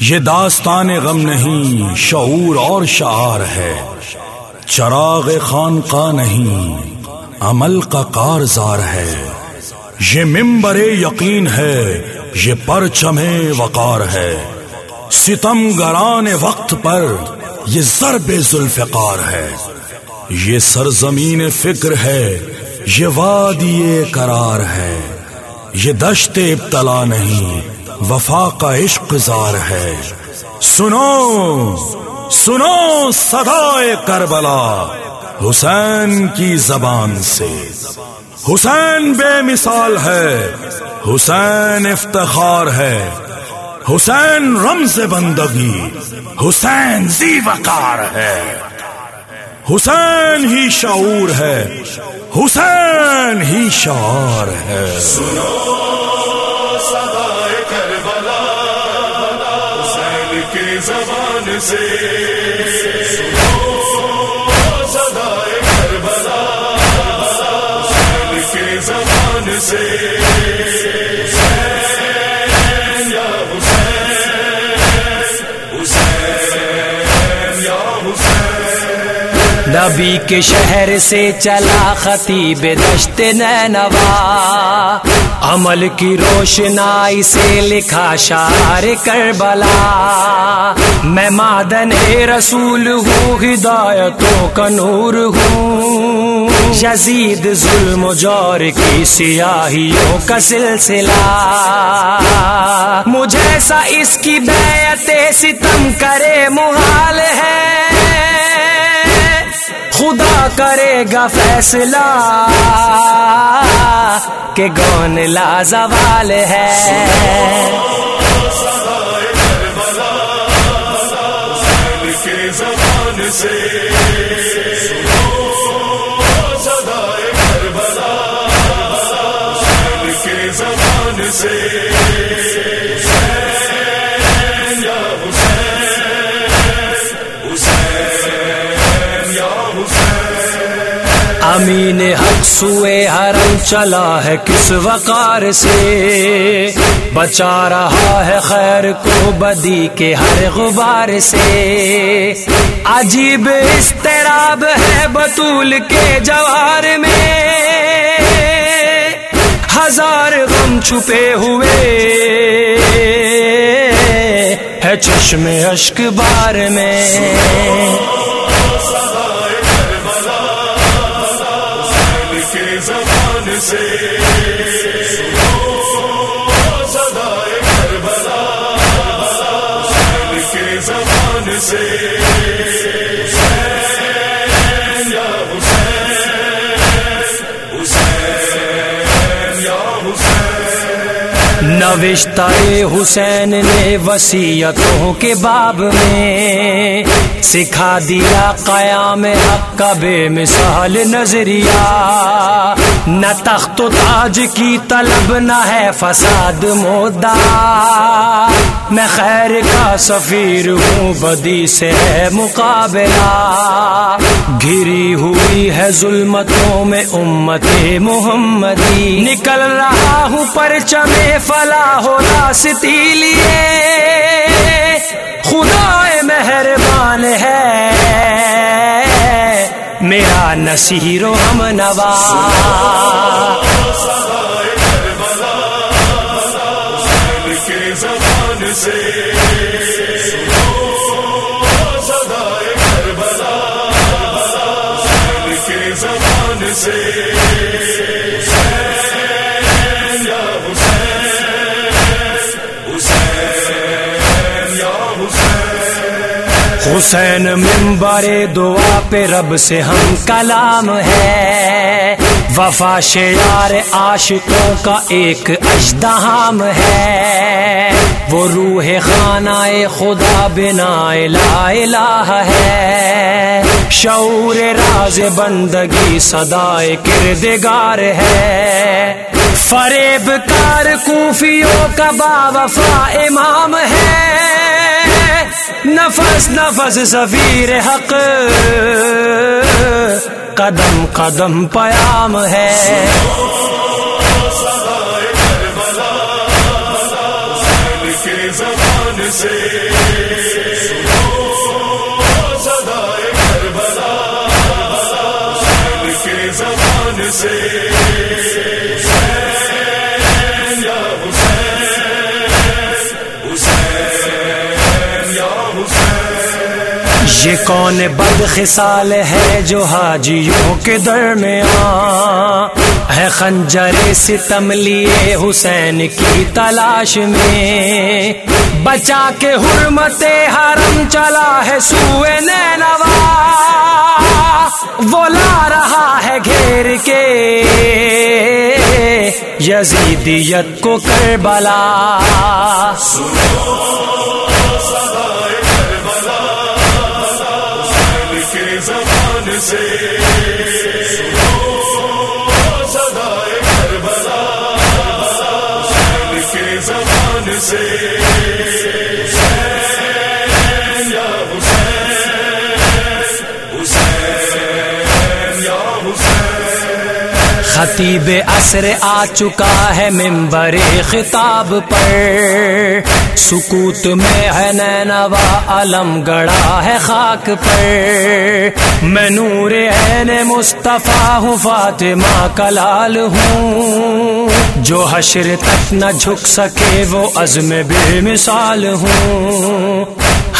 یہ داستان غم نہیں، شعور اور شعار ہے۔ چراغ خان کا نہیں، عمل کا کارزار ہے۔ یہ ممبر یقین ہے، یہ پرچم وقار ہے۔ ستم گران وقت پر یہ ضرب ذوالفقار ہے۔ یہ سرزمین فکر ہے، یہ وادی قرار ہے۔ یہ دشت ابتلا نہیں وفا کا عشق زار ہے۔ سنو سنو سدائے کربلا حسین کی زبان سے۔ حسین بے مثال ہے، حسین افتخار ہے۔ حسین رمز بندگی، حسین زی وقار ہے۔ حسین ہی شعور ہے، حسین ہی شعار ہے۔ سنو۔ زبان سے۔ نبی کے شہر سے چلا خطیب دشت نینوا۔ عمل کی روشنائی سے لکھا شعر کربلا۔ میں مادن رسول ہوں، ہدایتوں کا نور ہوں۔ یزید ظلم جور کی سیاہیوں کا سلسلہ۔ مجھے سا اس کی بیعت ستم کرے محال ہے۔ خدا کرے گا فیصلہ کہ گون لا زوال ہے۔ زبان سے۔ امین حق سوئے حرم چلا ہے کس وقار سے؟ بچا رہا ہے خیر کو بدی کے ہر غبار سے۔ عجیب استراب ہے بطول کے جوار میں۔ ہزار غم چھپے ہوئے۔ ہے چشم اشک بار میں۔ زبان سے۔ نوشتہ حسین نے وسیعتوں کے باب میں۔ سکھا دیا قیام حق کا بے مثال نظریہ۔ نہ تخت و تاج کی طلب، نہ ہے فساد مودا میں خیر کا سفیر ہوں، بدی سے ہے مقابلہ۔ گھری ہوئی ہے ظلمتوں میں امت محمدی۔ نکل رہا ہوں پرچم فلا ہو راستی لیے۔ خدا مہربان ہے۔ میرا نصیر و ہم نوا۔ زبان سے حسین ممبر دعا پہ رب سے ہم کلام ہے۔ وفا شیار عاشقوں کا ایک اجدہام ہے۔ وہ روح خانہ خدا بنا لا الہ ہے۔ شعور راز بندگی صدائے کردگار ہے۔ فریب کار کوفیوں کا با وفا امام ہے۔ نفس نفس سفیر حق۔ قدم قدم پیام ہے۔ زبان سے۔ یہ کون بد خصال ہے جو حاجیوں کے درمیان ہے خنجر ستم لیے حسین کی تلاش میں بچا کے حرمت حرم چلا ہے سوئے نینوا وہ لا رہا ہے گھیر کے یزیدیت کو کربلا سدائے کربلا سے خطیب عصر آ چکا ہے ممبر خطاب پر۔ سکوت میں ہے نینوا علم گڑا ہے خاک پر۔ میں نور عین مصطفیٰ ہوں، فاطمہ کا ہوں۔ جو حشر تک نہ جھک سکے، وہ عزم بے مثال ہوں۔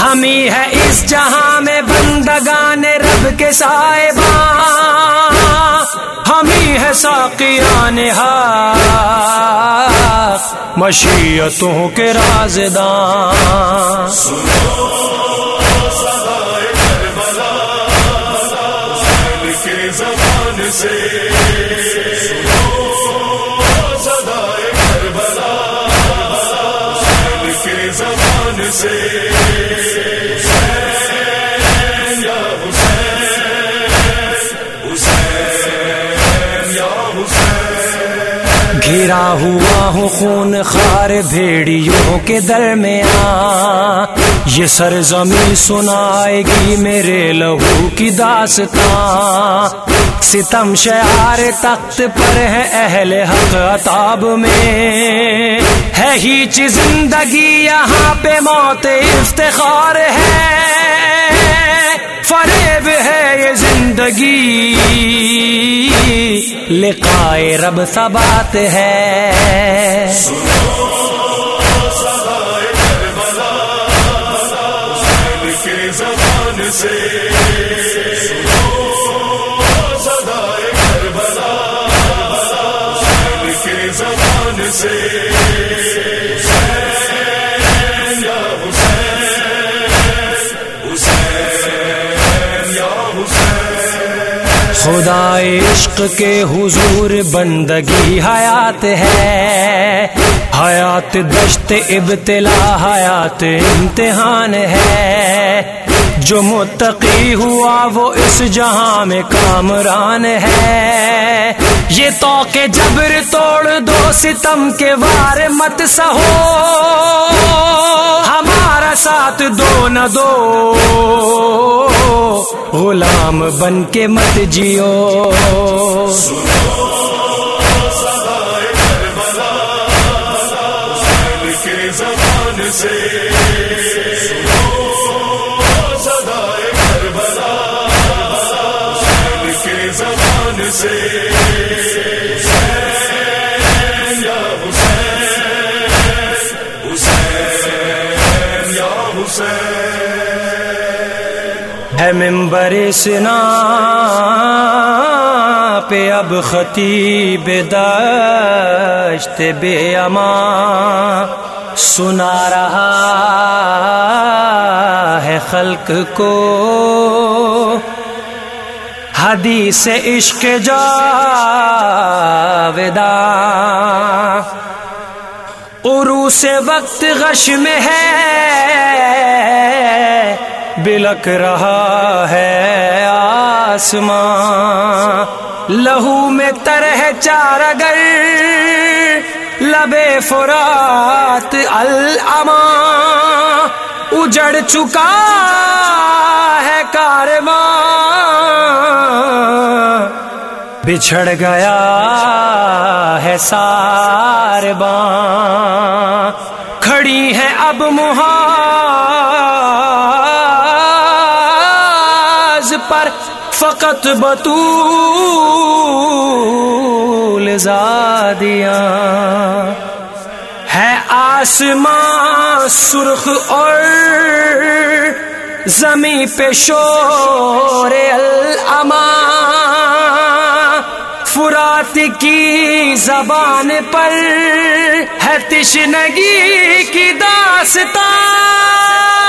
ہم ہی ہے اس جہاں میں بندگان رب کے صاحبان ہم ہی ہے ساقیان حق مشیتوں کے رازدان زبان سے زبان سے حسین گھرا ہوا ہوں خون خار بھیڑیوں کے درمیان یہ سرزمین سنائے گی میرے لہو کی داستان۔ ستم شعار تخت پر ہے اہل حق عطاب میں۔ ہے ہی زندگی یہاں پہ موت افتخار ہے۔ فریب ہے یہ زندگی۔ لقائے رب سبات ہے۔ خدا عشق کے حضور بندگی حیات ہے۔ حیات دشت ابتلا حیات امتحان ہے۔ جو متقی ہوا وہ اس جہاں میں کامران ہے۔ یہ تو کہ جبر توڑ دو، ستم کے وار مت سہو۔ ہمارا ساتھ دو نہ دو۔ غلام بن کے مت جیو۔ کربلا کے سے۔ حسین ہے ممبر سنا پہ اب خطیب داشت بے اما سنا رہا ہے خلق کو حدیث عشق جاویداں عروس وقت غش میں ہے، بلک رہا ہے آسمان لہو میں ترہ چار اگر، لبے فرات الما اجڑ چکا ہے کارواں۔ بچھڑ گیا ہے سار کھڑی ہے اب محاذ پر فقط بطول زادیاں۔ ہے آسمان سرخ اور زمیں پہ شور ذات کی زبان پر ہے تشنگی کی داستان۔